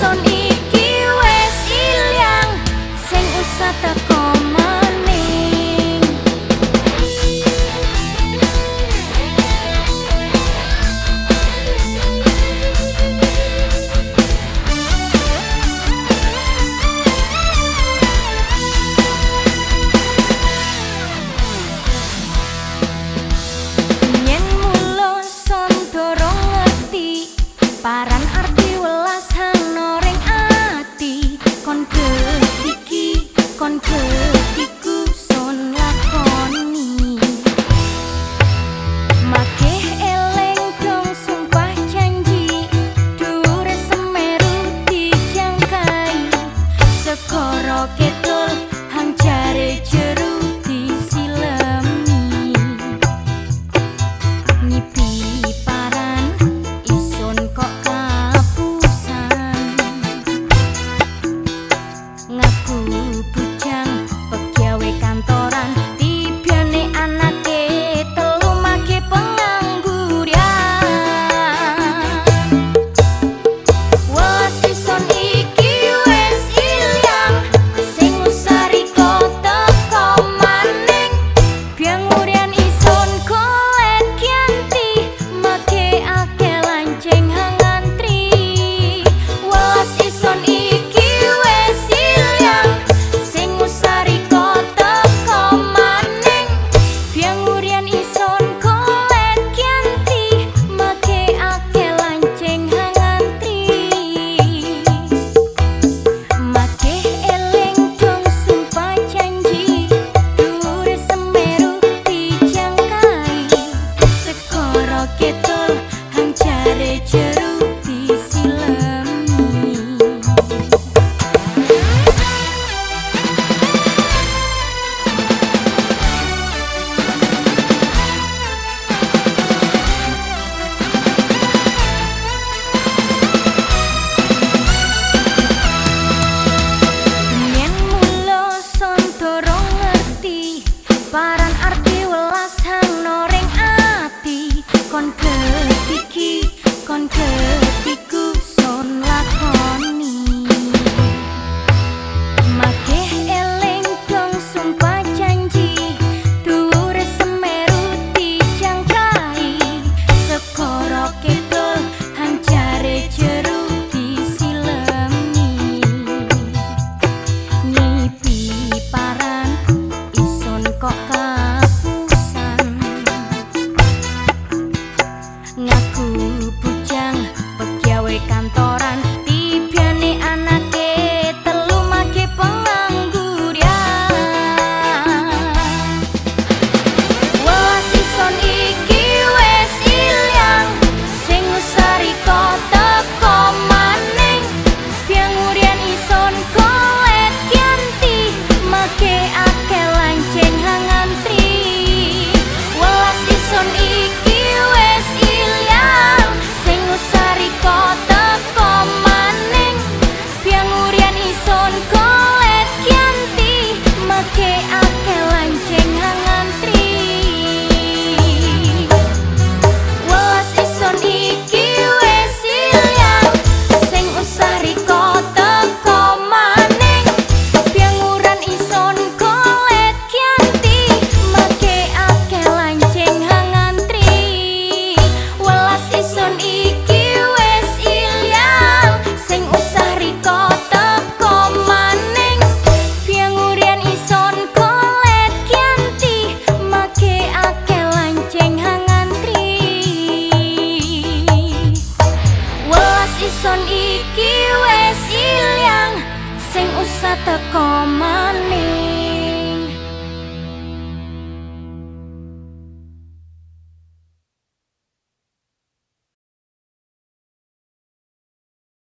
son Ingsun iki wis ilang sing usah teko maning.